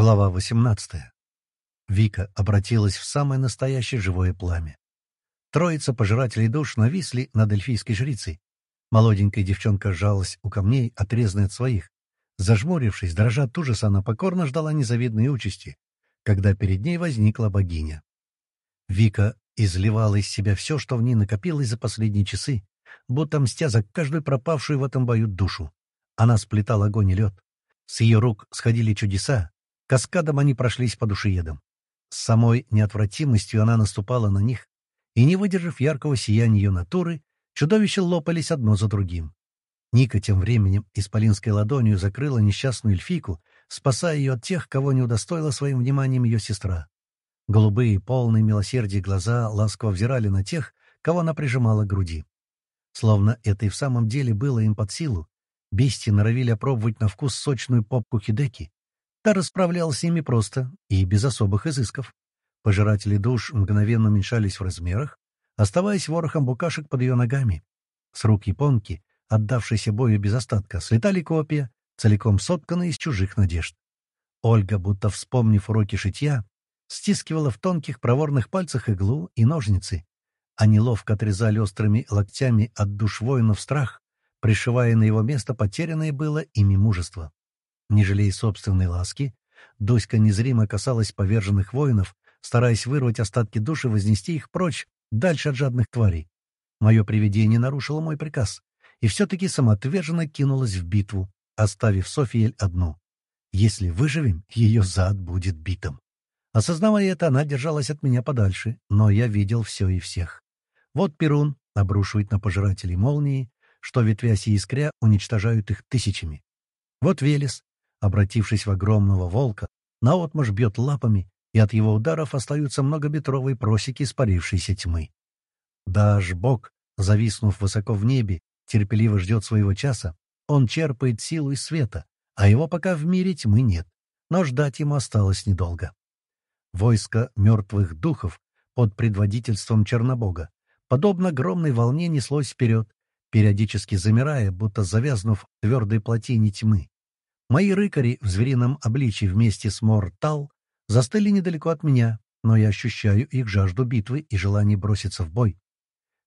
Глава 18. Вика обратилась в самое настоящее живое пламя. Троица пожирателей душ нависли над эльфийской жрицей. Молоденькая девчонка сжалась у камней, отрезанной от своих. Зажмурившись, дрожа от ужаса, она покорно ждала незавидной участи, когда перед ней возникла богиня. Вика изливала из себя все, что в ней накопилось за последние часы, будто мстя за каждую пропавшую в этом бою душу. Она сплетала огонь и лед. С ее рук сходили чудеса, Каскадом они прошлись по душеедам. С самой неотвратимостью она наступала на них, и, не выдержав яркого сияния ее натуры, чудовища лопались одно за другим. Ника тем временем исполинской ладонью закрыла несчастную эльфийку, спасая ее от тех, кого не удостоила своим вниманием ее сестра. Голубые, полные милосердия глаза ласково взирали на тех, кого она прижимала к груди. Словно это и в самом деле было им под силу, бестии норовили опробовать на вкус сочную попку Хидеки, Та расправлялась с ними просто и без особых изысков. Пожиратели душ мгновенно уменьшались в размерах, оставаясь ворохом букашек под ее ногами. С рук японки, отдавшейся бою без остатка, слетали копья, целиком сотканные из чужих надежд. Ольга, будто вспомнив уроки шитья, стискивала в тонких проворных пальцах иглу и ножницы. Они ловко отрезали острыми локтями от душ воинов страх, пришивая на его место потерянное было ими мужество. Не жалея собственной ласки, Дуська незримо касалась поверженных воинов, стараясь вырвать остатки души и вознести их прочь, дальше от жадных тварей. Мое привидение нарушило мой приказ, и все-таки самоотверженно кинулась в битву, оставив Софиель одну. Если выживем, ее зад будет битым. Осознавая это, она держалась от меня подальше, но я видел все и всех. Вот Перун обрушивает на пожирателей молнии, что, ветвясь и искря, уничтожают их тысячами. Вот Велес обратившись в огромного волка, наотмашь бьет лапами, и от его ударов остаются многометровые просеки испарившейся тьмы. Даже Бог, зависнув высоко в небе, терпеливо ждет своего часа, он черпает силу из света, а его пока в мире тьмы нет, но ждать ему осталось недолго. Войско мертвых духов под предводительством Чернобога, подобно огромной волне, неслось вперед, периодически замирая, будто завязнув в твердой плотине тьмы. Мои рыкари в зверином обличии вместе с Мортал застыли недалеко от меня, но я ощущаю их жажду битвы и желание броситься в бой.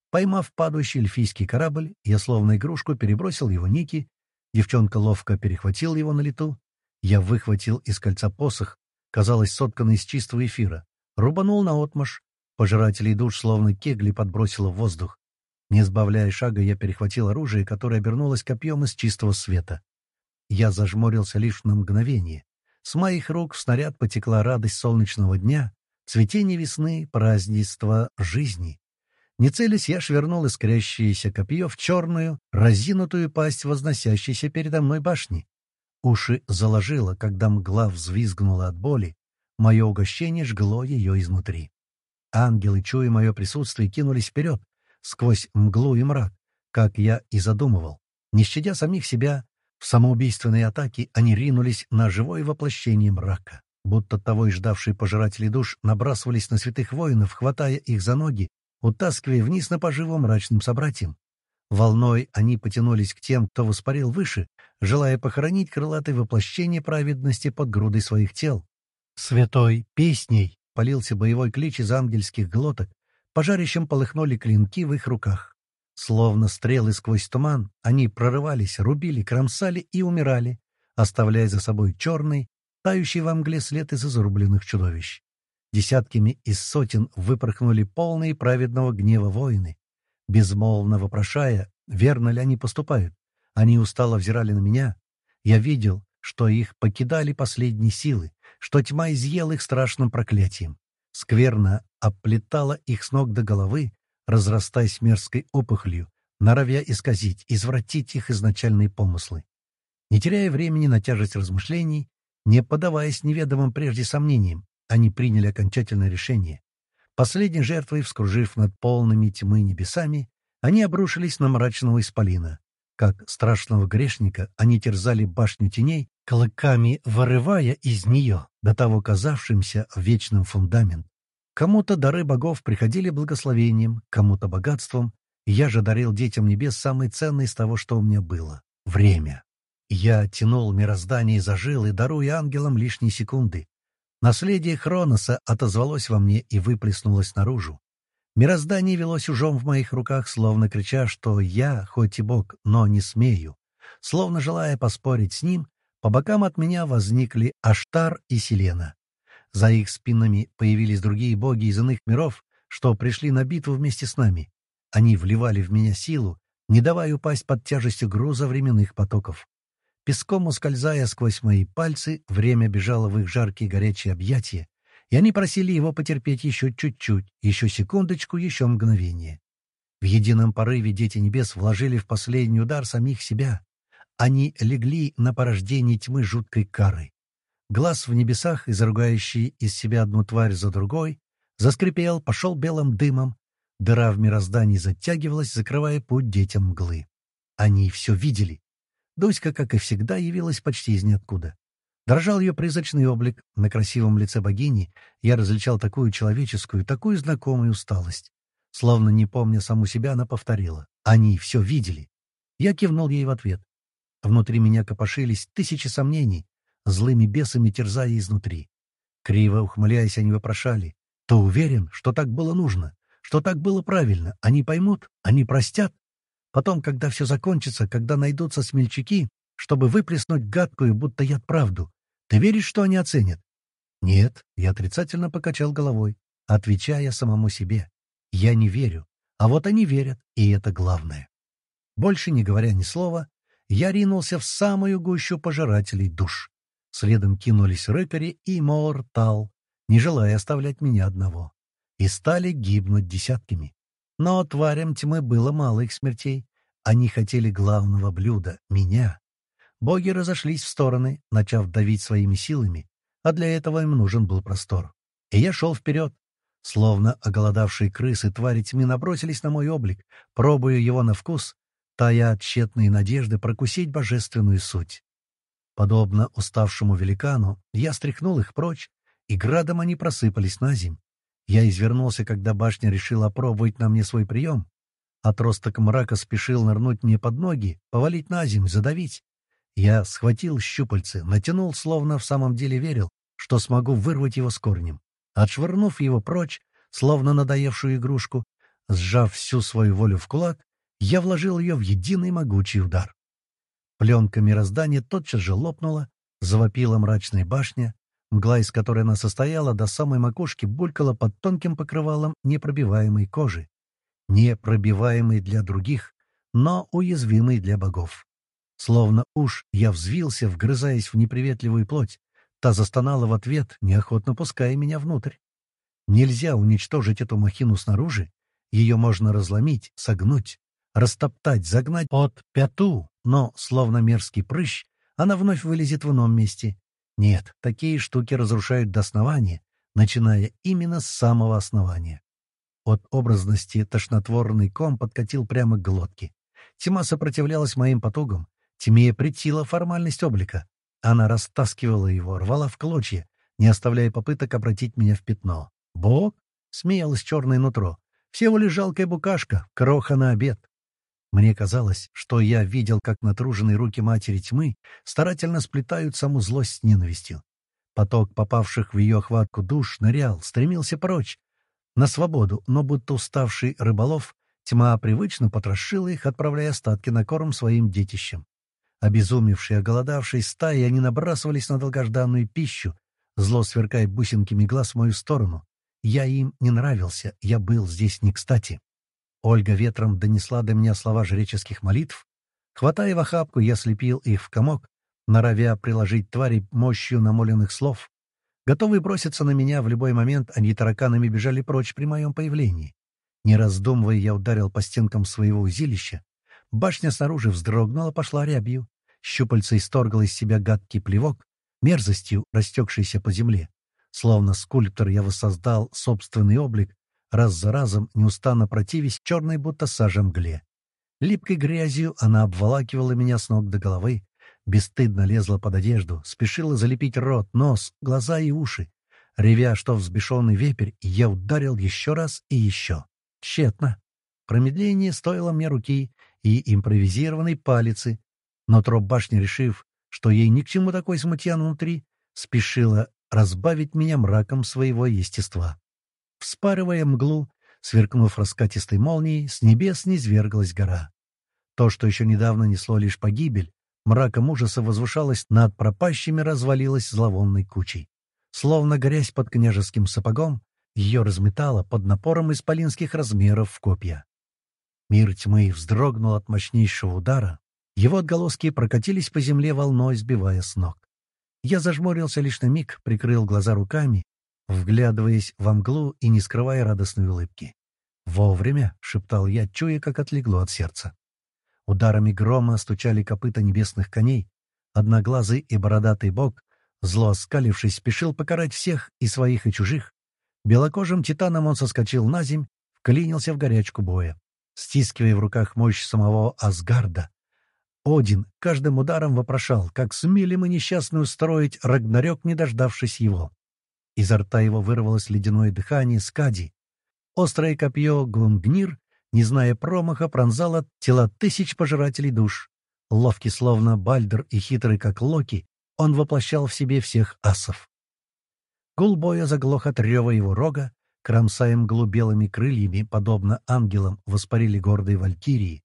Поймав падающий эльфийский корабль, я словно игрушку перебросил его Ники, девчонка ловко перехватила его на лету, я выхватил из кольца посох, казалось, сотканный из чистого эфира, рубанул на отмаш, пожирателей душ словно кегли подбросило в воздух. Не сбавляя шага, я перехватил оружие, которое обернулось копьем из чистого света. Я зажмурился лишь на мгновение. С моих рук в снаряд потекла радость солнечного дня, цветение весны, празднество жизни. Не целясь, я швырнул искрящееся копье в черную, разинутую пасть возносящейся передо мной башни. Уши заложило, когда мгла взвизгнула от боли. Мое угощение жгло ее изнутри. Ангелы, чуя мое присутствие, кинулись вперед, сквозь мглу и мрак, как я и задумывал. Не щадя самих себя, в самоубийственной атаке они ринулись на живое воплощение мрака. Будто того и ждавшие пожиратели душ набрасывались на святых воинов, хватая их за ноги, утаскивая вниз на поживу мрачным собратьям. Волной они потянулись к тем, кто воспарил выше, желая похоронить крылатое воплощение праведности под грудой своих тел. Святой песней полился боевой клич из ангельских глоток, пожарищем полыхнули клинки в их руках. Словно стрелы сквозь туман, они прорывались, рубили, кромсали и умирали, оставляя за собой черный, тающий во мгле след из изрубленных чудовищ. Десятками из сотен выпорхнули полные праведного гнева воины, безмолвно вопрошая, верно ли они поступают. Они устало взирали на меня. Я видел, что их покидали последние силы, что тьма изъела их страшным проклятием. Скверно оплетала их с ног до головы, разрастаясь мерзкой опухолью, норовя исказить, извратить их изначальные помыслы. Не теряя времени на тяжесть размышлений, не подаваясь неведомым прежде сомнениям, они приняли окончательное решение. Последней жертвой, вскружив над полными тьмы небесами, они обрушились на мрачного исполина. Как страшного грешника они терзали башню теней, клыками вырывая из нее, до того казавшимся вечным фундамент. Кому-то дары богов приходили благословением, кому-то богатством. Я же дарил детям небес самое ценное из того, что у меня было — время. Я тянул мироздание за жилы, даруя ангелам лишние секунды. Наследие Хроноса отозвалось во мне и выплеснулось наружу. Мироздание велось ужом в моих руках, словно крича, что я, хоть и бог, но не смею. Словно желая поспорить с ним, по бокам от меня возникли Аштар и Селена. За их спинами появились другие боги из иных миров, что пришли на битву вместе с нами. Они вливали в меня силу, не давая упасть под тяжестью груза временных потоков. Песком ускользая сквозь мои пальцы, время бежало в их жаркие горячие объятия, и они просили его потерпеть еще чуть-чуть, еще секундочку, еще мгновение. В едином порыве дети небес вложили в последний удар самих себя. Они легли на порождение тьмы жуткой кары. Глаз в небесах, изругающий из себя одну тварь за другой, заскрипел, пошел белым дымом. Дыра в мироздании затягивалась, закрывая путь детям мглы. Они все видели. Дуська, как и всегда, явилась почти из ниоткуда. Дрожал ее призрачный облик. На красивом лице богини я различал такую человеческую, такую знакомую усталость. Словно не помня саму себя, она повторила. Они все видели. Я кивнул ей в ответ. Внутри меня копошились тысячи сомнений, злыми бесами терзая изнутри. Криво ухмыляясь, они вопрошали. «Ты уверен, что так было нужно? Что так было правильно? Они поймут? Они простят?» Потом, когда все закончится, когда найдутся смельчаки, чтобы выплеснуть гадкую, будто яд правду. Ты веришь, что они оценят? Нет, я отрицательно покачал головой, отвечая самому себе. Я не верю, а вот они верят, и это главное. Больше не говоря ни слова, я ринулся в самую гущу пожирателей душ. Следом кинулись рыкари и Мортал, не желая оставлять меня одного. И стали гибнуть десятками. Но тварям тьмы было мало их смертей. Они хотели главного блюда — меня. Боги разошлись в стороны, начав давить своими силами, а для этого им нужен был простор. И я шел вперед. Словно оголодавшие крысы, твари тьмы набросились на мой облик, пробуя его на вкус, тая от тщетной надежды прокусить божественную суть. Подобно уставшему великану, я стряхнул их прочь, и градом они просыпались на земь. Я извернулся, когда башня решила опробовать на мне свой прием. Отросток мрака спешил нырнуть мне под ноги, повалить на землю, задавить. Я схватил щупальцы, натянул, словно в самом деле верил, что смогу вырвать его с корнем. Отшвырнув его прочь, словно надоевшую игрушку, сжав всю свою волю в кулак, я вложил ее в единый могучий удар. Пленка мироздания тотчас же лопнула, завопила мрачная башня, мгла, из которой она состояла, до самой макушки булькала под тонким покрывалом непробиваемой кожи, непробиваемой для других, но уязвимой для богов. Словно уж я взвился, вгрызаясь в неприветливую плоть. Та застонала в ответ, неохотно пуская меня внутрь. Нельзя уничтожить эту махину снаружи. Ее можно разломить, согнуть, растоптать, загнать под пяту, но, словно мерзкий прыщ, она вновь вылезет в ином месте. Нет, такие штуки разрушают до основания, начиная именно с самого основания. От образности тошнотворный ком подкатил прямо к глотке. Тьма сопротивлялась моим потугам, Тьме претила формальность облика. Она растаскивала его, рвала в клочья, не оставляя попыток обратить меня в пятно. «Бог?» — смеялось черное нутро. «Всего лишь жалкая букашка, кроха на обед». Мне казалось, что я видел, как натруженные руки матери тьмы старательно сплетают саму злость с ненавистью. Поток попавших в ее хватку душ нырял, стремился прочь, на свободу, но будто уставший рыболов, тьма привычно потрошила их, отправляя остатки на корм своим детищам. Обезумевшие, оголодавшие стаи, они набрасывались на долгожданную пищу, зло сверкая бусинками глаз в мою сторону. Я им не нравился, я был здесь не кстати. Ольга ветром донесла до меня слова жреческих молитв. Хватая в охапку, я слепил их в комок, норовя приложить твари мощью намоленных слов. Готовые броситься на меня в любой момент, они тараканами бежали прочь при моем появлении. Не раздумывая, я ударил по стенкам своего узилища. Башня снаружи вздрогнула, пошла рябью. Щупальце исторгало из себя гадкий плевок, мерзостью растекшийся по земле. Словно скульптор я воссоздал собственный облик, раз за разом неустанно противясь черной будто сажа мгле. Липкой грязью она обволакивала меня с ног до головы, бесстыдно лезла под одежду, спешила залепить рот, нос, глаза и уши. Ревя, что взбешенный вепрь, я ударил еще раз и еще. Тщетно. Промедление стоило мне руки и импровизированной палицы, Но троп башни, решив, что ей ни к чему такой смутьян внутри, спешила разбавить меня мраком своего естества. Вспарывая мглу, сверкнув раскатистой молнией, с небес низверглась гора. То, что еще недавно несло лишь погибель, мраком ужаса возвышалось над пропащими, развалилось зловонной кучей. Словно грязь под княжеским сапогом, ее разметало под напором исполинских размеров в копья. Мир тьмы вздрогнул от мощнейшего удара, его отголоски прокатились по земле волной, сбивая с ног. Я зажмурился лишь на миг, прикрыл глаза руками, вглядываясь во мглу и не скрывая радостной улыбки. «Вовремя!» — шептал я, чуя, как отлегло от сердца. Ударами грома стучали копыта небесных коней. Одноглазый и бородатый бог, зло оскалившись, спешил покарать всех, и своих, и чужих. Белокожим титаном он соскочил на земь, вклинился в горячку боя. Стискивая в руках мощь самого Асгарда, один каждым ударом вопрошал, как сумели мы несчастную устроить Рагнарёк, не дождавшись его. Изо рта его вырвалось ледяное дыхание Скади. Острое копье Гунгнир, не зная промаха, пронзало тела тысяч пожирателей душ. Ловкий, словно Бальдер и хитрый, как Локи, он воплощал в себе всех асов. Гул боя заглох от рева его рога, кромсая мглу белыми крыльями, подобно ангелам, воспарили гордые валькирии.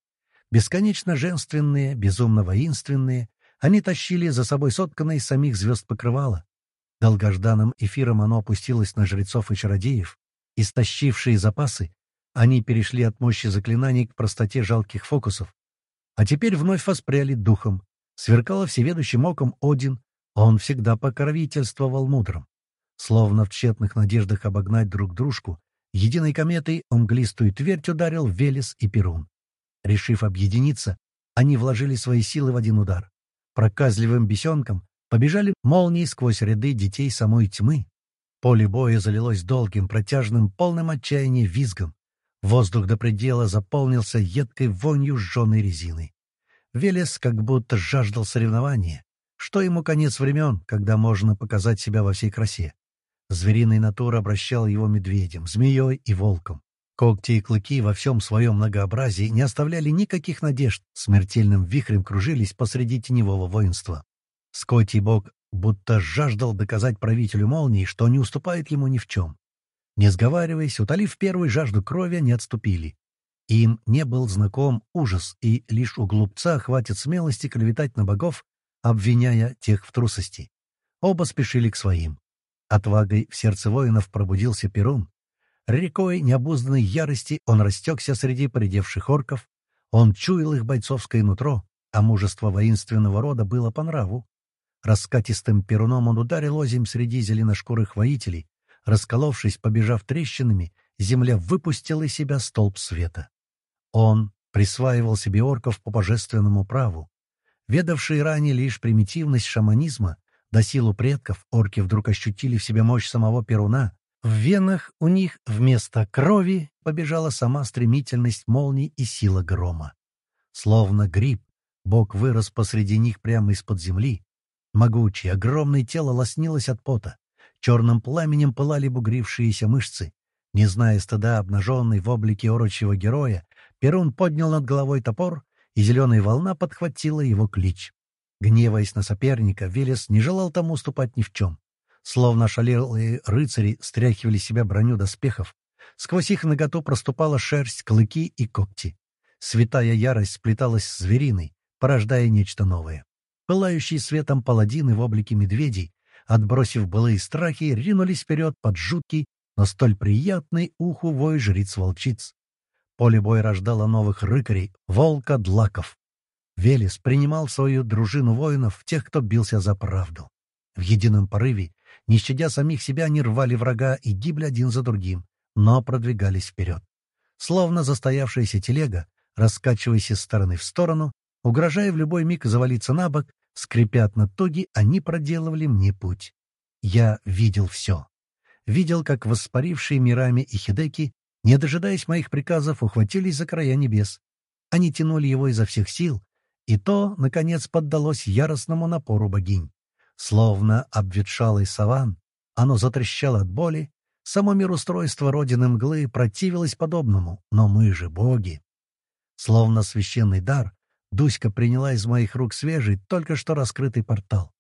Бесконечно женственные, безумно воинственные, они тащили за собой сотканное из самих звезд покрывало. Долгожданным эфиром оно опустилось на жрецов и чародеев. Истощившие запасы, они перешли от мощи заклинаний к простоте жалких фокусов. А теперь вновь воспряли духом. Сверкало всеведущим оком Один, он всегда покровительствовал мудрым. Словно в тщетных надеждах обогнать друг дружку, единой кометой он мглистую твердь ударил Велес и Перун. Решив объединиться, они вложили свои силы в один удар. Проказливым бесенком побежали молнии сквозь ряды детей самой тьмы. Поле боя залилось долгим, протяжным, полным отчаяния визгом. Воздух до предела заполнился едкой вонью сжженной резины. Велес как будто жаждал соревнования. Что ему конец времен, когда можно показать себя во всей красе? Звериная натура обращала его медведем, змеей и волком. Когти и клыки во всем своем многообразии не оставляли никаких надежд, смертельным вихрем кружились посреди теневого воинства. Скотти бог будто жаждал доказать правителю молнии, что не уступает ему ни в чем. Не сговариваясь, утолив первую жажду крови, они отступили. Им не был знаком ужас, и лишь у глупца хватит смелости клеветать на богов, обвиняя тех в трусости. Оба спешили к своим. Отвагой в сердце воинов пробудился Перун. Рекой необузданной ярости он растекся среди поредевших орков. Он чуял их бойцовское нутро, а мужество воинственного рода было по нраву. Раскатистым перуном он ударил озимь среди зеленошкурых воителей. Расколовшись, побежав трещинами, земля выпустила из себя столб света. Он присваивал себе орков по божественному праву. Ведавшие ранее лишь примитивность шаманизма, до силу предков, орки вдруг ощутили в себе мощь самого Перуна, в венах у них вместо крови побежала сама стремительность молний и сила грома. Словно гриб, бог вырос посреди них прямо из-под земли. Могучее, огромное тело лоснилось от пота. Черным пламенем пылали бугрившиеся мышцы. Не зная стыда, обнаженный в облике орочьего героя, Перун поднял над головой топор, и зеленая волна подхватила его клич. Гневаясь на соперника, Велес не желал тому уступать ни в чем. Словно ошалелые рыцари стряхивали себя броню доспехов. Сквозь их наготу проступала шерсть, клыки и когти. Святая ярость сплеталась с звериной, порождая нечто новое. Пылающие светом паладины в облике медведей, отбросив былые страхи, ринулись вперед под жуткий, но столь приятный уху вой жриц-волчиц. Поле боя рождало новых рыкарей, волка-длаков. Велес принимал свою дружину воинов, тех, кто бился за правду. В едином порыве не щадя самих себя, они рвали врага и гибли один за другим, но продвигались вперед. Словно застоявшаяся телега, раскачиваясь из стороны в сторону, угрожая в любой миг завалиться на бок, скрипят на тоги, они проделывали мне путь. Я видел все. Видел, как воспарившие мирами и хидеки, не дожидаясь моих приказов, ухватились за края небес. Они тянули его изо всех сил, и то, наконец, поддалось яростному напору богинь. Словно обветшалый саван, оно затрещало от боли, само мирустройство родины мглы противилось подобному, но мы же боги. Словно священный дар, Дуська приняла из моих рук свежий, только что раскрытый портал.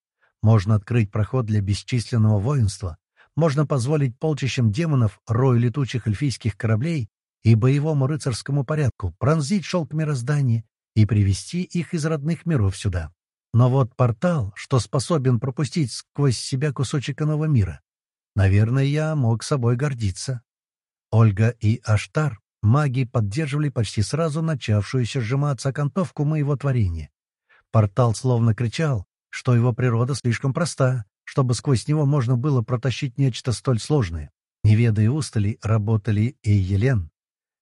Можно открыть проход для бесчисленного воинства. Можно позволить полчищам демонов, рою летучих эльфийских кораблей и боевому рыцарскому порядку пронзить шелк мироздания и привести их из родных миров сюда. Но вот портал, что способен пропустить сквозь себя кусочек иного мира, наверное, я мог собой гордиться. Ольга и Аштар, маги, поддерживали почти сразу начавшуюся сжиматься окантовку моего творения. Портал словно кричал, что его природа слишком проста, чтобы сквозь него можно было протащить нечто столь сложное. Не ведая устали, работали и Елен.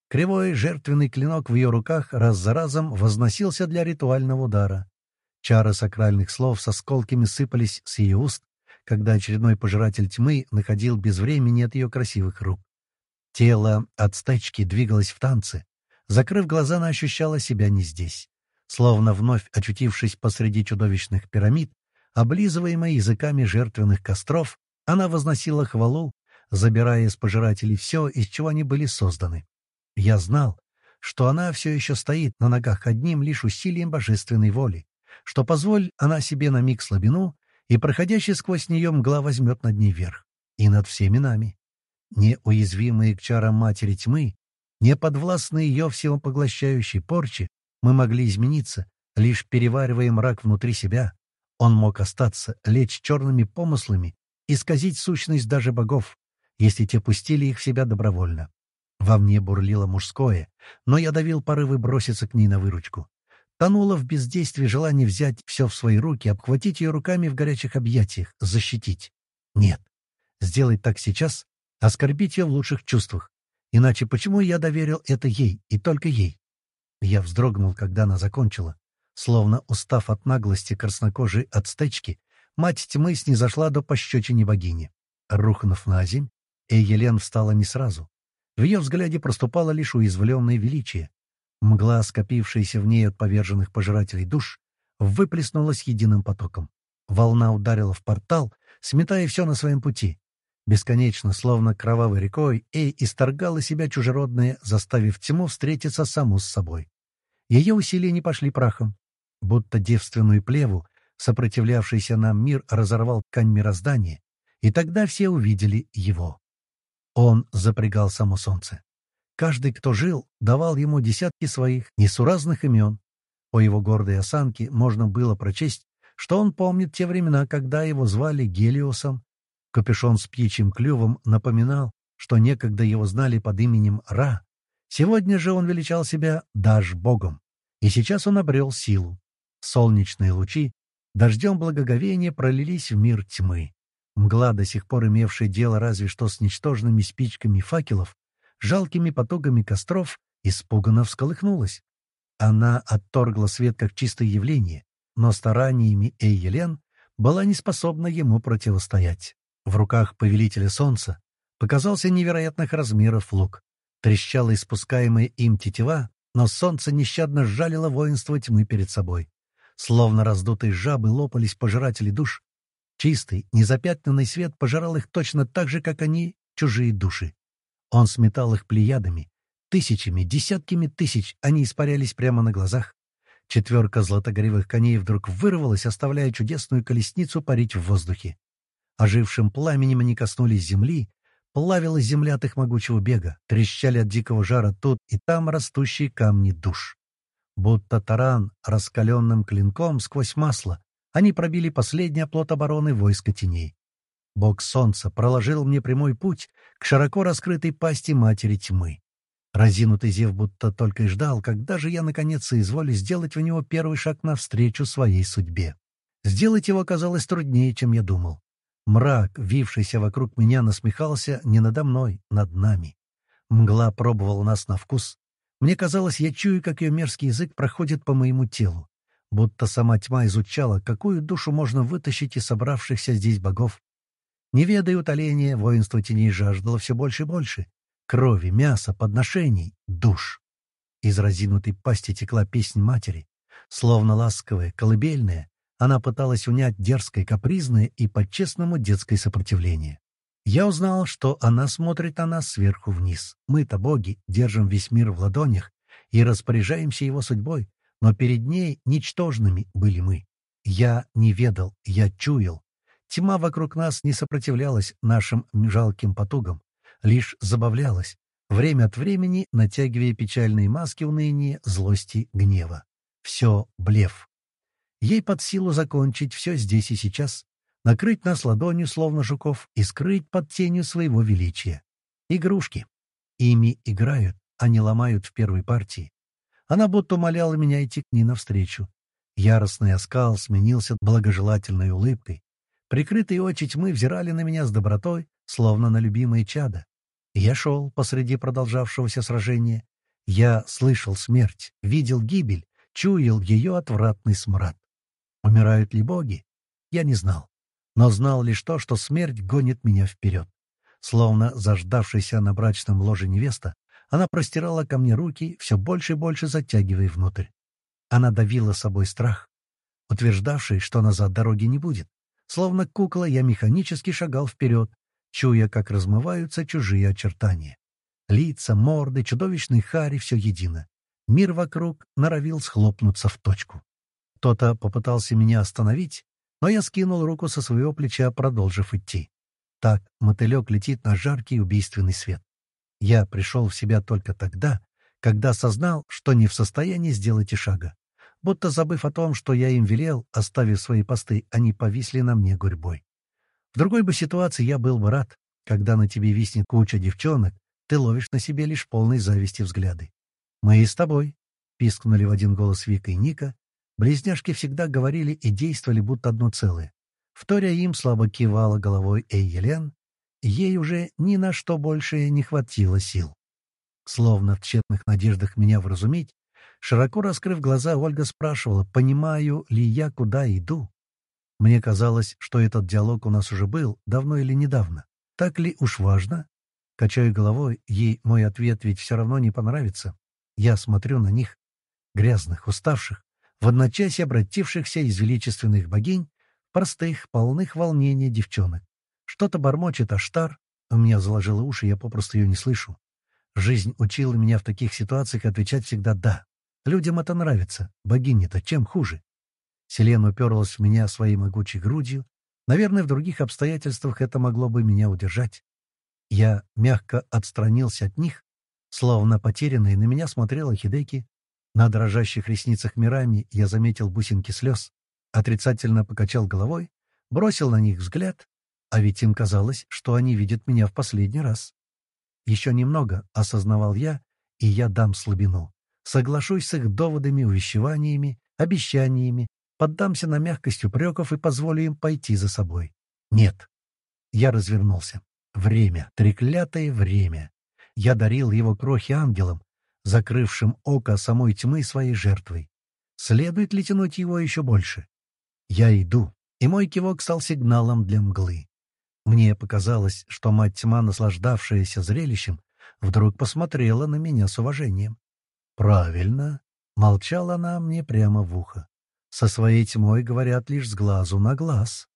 Кривой жертвенный клинок в ее руках раз за разом возносился для ритуального удара. Чары сакральных слов со сколками сыпались с ее уст, когда очередной пожиратель тьмы находил без времени от ее красивых рук. Тело от стечки двигалось в танце. Закрыв глаза, она ощущала себя не здесь. Словно вновь очутившись посреди чудовищных пирамид, облизываемой языками жертвенных костров, она возносила хвалу, забирая из пожирателей все, из чего они были созданы. Я знал, что она все еще стоит на ногах одним лишь усилием божественной воли, что позволь она себе на миг слабину, и проходящий сквозь нее мгла возьмет над ней верх, и над всеми нами. Неуязвимые к чарам матери тьмы, не подвластные ее всепоглощающей порчи, мы могли измениться, лишь переваривая мрак внутри себя. Он мог остаться, лечь черными помыслами, исказить сущность даже богов, если те пустили их в себя добровольно. Во мне бурлило мужское, но я давил порывы броситься к ней на выручку. Тонуло в бездействии желание взять все в свои руки, обхватить ее руками в горячих объятиях, защитить. Нет. Сделать так сейчас — оскорбить ее в лучших чувствах. Иначе почему я доверил это ей и только ей? Я вздрогнул, когда она закончила. Словно устав от наглости краснокожей отстечки, мать тьмы снизошла до пощечине богини. Рухнув на земь, Эйелен встала не сразу. В ее взгляде проступало лишь уязвленное величие. Мгла, скопившаяся в ней от поверженных пожирателей душ, выплеснулась единым потоком. Волна ударила в портал, сметая все на своем пути. Бесконечно, словно кровавой рекой, Эй исторгала себя чужеродное, заставив тьму встретиться саму с собой. Ее усилия не пошли прахом. Будто девственную плеву, сопротивлявшийся нам мир разорвал ткань мироздания, и тогда все увидели его. Он запрягал само солнце. Каждый, кто жил, давал ему десятки своих несуразных имен. По его гордой осанке можно было прочесть, что он помнит те времена, когда его звали Гелиосом. Капюшон с птичьим клювом напоминал, что некогда его знали под именем Ра. Сегодня же он величал себя Даш-богом, и сейчас он обрел силу. Солнечные лучи дождем благоговения пролились в мир тьмы. Мгла, до сих пор имевшая дело разве что с ничтожными спичками факелов, жалкими потоками костров, испуганно всколыхнулась. Она отторгла свет как чистое явление, но стараниями Эйелен была не способна ему противостоять. В руках повелителя солнца показался невероятных размеров лук. Трещала испускаемая им тетива, но солнце нещадно сжалило воинство тьмы перед собой. Словно раздутые жабы лопались пожиратели душ, Чистый, незапятнанный свет пожирал их точно так же, как они, чужие души. Он сметал их плеядами. Тысячами, десятками тысяч они испарялись прямо на глазах. Четверка златогоревых коней вдруг вырвалась, оставляя чудесную колесницу парить в воздухе. Ожившим пламенем они коснулись земли, плавилась земля от их могучего бега, трещали от дикого жара тут и там растущие камни душ. Будто таран раскаленным клинком сквозь масло они пробили последний оплот обороны войска теней. Бог солнца проложил мне прямой путь к широко раскрытой пасти матери тьмы. Разинутый зев будто только и ждал, когда же я, наконец, соизволю сделать в него первый шаг навстречу своей судьбе. Сделать его оказалось труднее, чем я думал. Мрак, вившийся вокруг меня, насмехался не надо мной, над нами. Мгла пробовала нас на вкус. Мне казалось, я чую, как ее мерзкий язык проходит по моему телу будто сама тьма изучала, какую душу можно вытащить из собравшихся здесь богов. Не ведая утоления, воинство теней жаждало все больше и больше. Крови, мяса, подношений, душ. Из разинутой пасти текла песнь матери. Словно ласковая, колыбельная, она пыталась унять дерзкое, капризное и по-честному детское сопротивление. Я узнал, что она смотрит на нас сверху вниз. Мы-то боги, держим весь мир в ладонях и распоряжаемся его судьбой, но перед ней ничтожными были мы. Я не ведал, я чуял. Тьма вокруг нас не сопротивлялась нашим жалким потугам, лишь забавлялась, время от времени натягивая печальные маски уныния, злости, гнева. Все блеф. Ей под силу закончить все здесь и сейчас, накрыть нас ладонью, словно жуков, и скрыть под тенью своего величия. Игрушки. Ими играют, а не ломают в первой партии. Она будто умоляла меня идти к ней навстречу. Яростный оскал сменился благожелательной улыбкой. Прикрытые очи тьмы взирали на меня с добротой, словно на любимое чадо. Я шел посреди продолжавшегося сражения. Я слышал смерть, видел гибель, чуял ее отвратный смрад. Умирают ли боги? Я не знал. Но знал лишь то, что смерть гонит меня вперед. Словно заждавшаяся на брачном ложе невеста, она простирала ко мне руки, все больше и больше затягивая внутрь. Она давила собой страх, утверждавший, что назад дороги не будет. Словно кукла, я механически шагал вперед, чуя, как размываются чужие очертания. Лица, морды, чудовищный хари — все едино. Мир вокруг норовил схлопнуться в точку. Кто-то попытался меня остановить, но я скинул руку со своего плеча, продолжив идти. Так мотылек летит на жаркий убийственный свет. Я пришел в себя только тогда, когда осознал, что не в состоянии сделать и шага. Будто забыв о том, что я им велел, оставив свои посты, они повисли на мне гурьбой. В другой бы ситуации я был бы рад, когда на тебе виснет куча девчонок, ты ловишь на себе лишь полной зависти взгляды. «Мы и с тобой», — пискнули в один голос Вика и Ника, Близняшки всегда говорили и действовали будто одно целое. Вторя им слабо кивала головой Эй Елен, ей уже ни на что больше не хватило сил. Словно в тщетных надеждах меня вразумить, широко раскрыв глаза, Ольга спрашивала, понимаю ли я, куда иду. Мне казалось, что этот диалог у нас уже был, давно или недавно. Так ли уж важно? Качаю головой, ей мой ответ ведь все равно не понравится. Я смотрю на них, грязных, уставших, в одночасье обратившихся из величественных богинь, простых, полных волнения девчонок. Что-то бормочет Аштар, у меня заложило уши, я попросту ее не слышу. Жизнь учила меня в таких ситуациях отвечать всегда «да». Людям это нравится, богине-то чем хуже? Селена уперлась в меня своей могучей грудью. Наверное, в других обстоятельствах это могло бы меня удержать. Я мягко отстранился от них, словно потерянный, на меня смотрела Хидеки, на дрожащих ресницах Мирами я заметил бусинки слез, отрицательно покачал головой, бросил на них взгляд, а ведь им казалось, что они видят меня в последний раз. Еще немного, осознавал я, и я дам слабину. Соглашусь с их доводами, увещеваниями, обещаниями, поддамся на мягкость упреков и позволю им пойти за собой. Нет. Я развернулся. Время, треклятое время. Я дарил его крохи ангелам, закрывшим око самой тьмы своей жертвой. Следует ли тянуть его еще больше? Я иду, и мой кивок стал сигналом для мглы. Мне показалось, что мать тьма, наслаждавшаяся зрелищем, вдруг посмотрела на меня с уважением. «Правильно», — молчала она мне прямо в ухо. «Со своей тьмой говорят лишь с глазу на глаз».